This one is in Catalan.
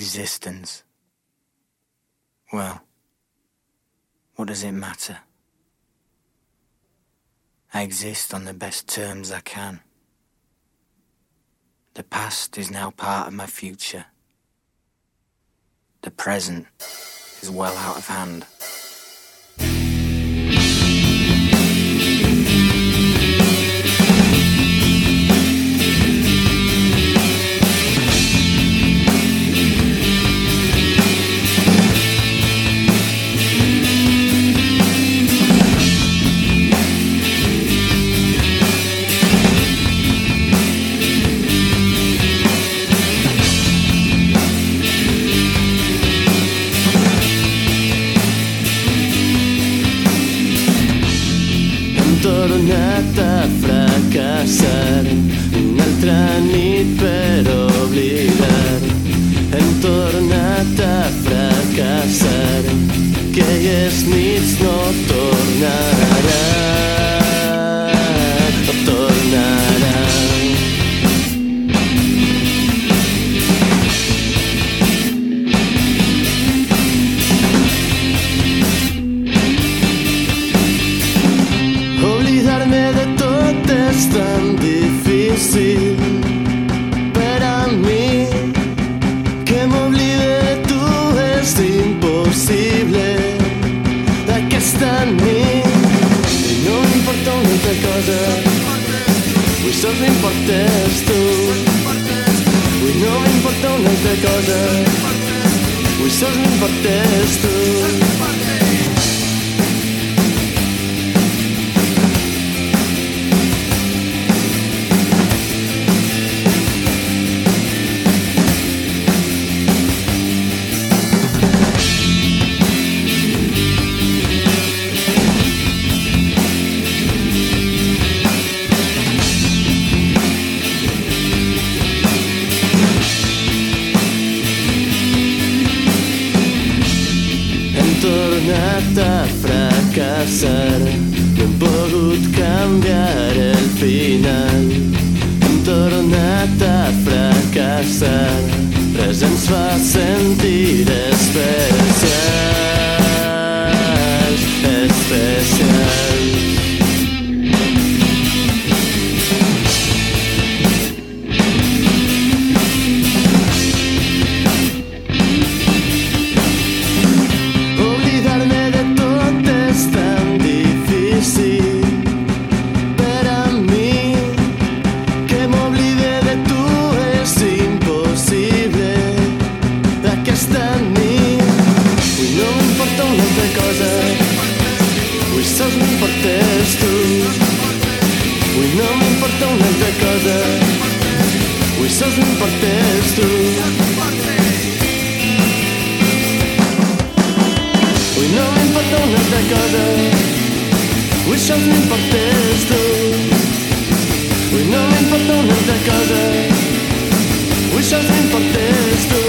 existence. Well, what does it matter? I exist on the best terms I can. The past is now part of my future. The present is well out of hand. Tornat a fracassar. Una altra nit és tan difícil per a mi que m'oblide de tu és impossible d'aquesta nit. I no m'importa una altra cosa. Avui sols m'importes tu. Avui no m'importa una altra cosa. Avui sols m'importes tu tornat a fracassar no hem pogut canviar el final. Hem tornat a fracassar. Res ens fa sentir importa una altra cosa. Avui un m'importes tu. Avui no m'importa una altra cosa. Avui un m'importes tu. Avui no m'importa una altra cosa. Avui un m'importes tu.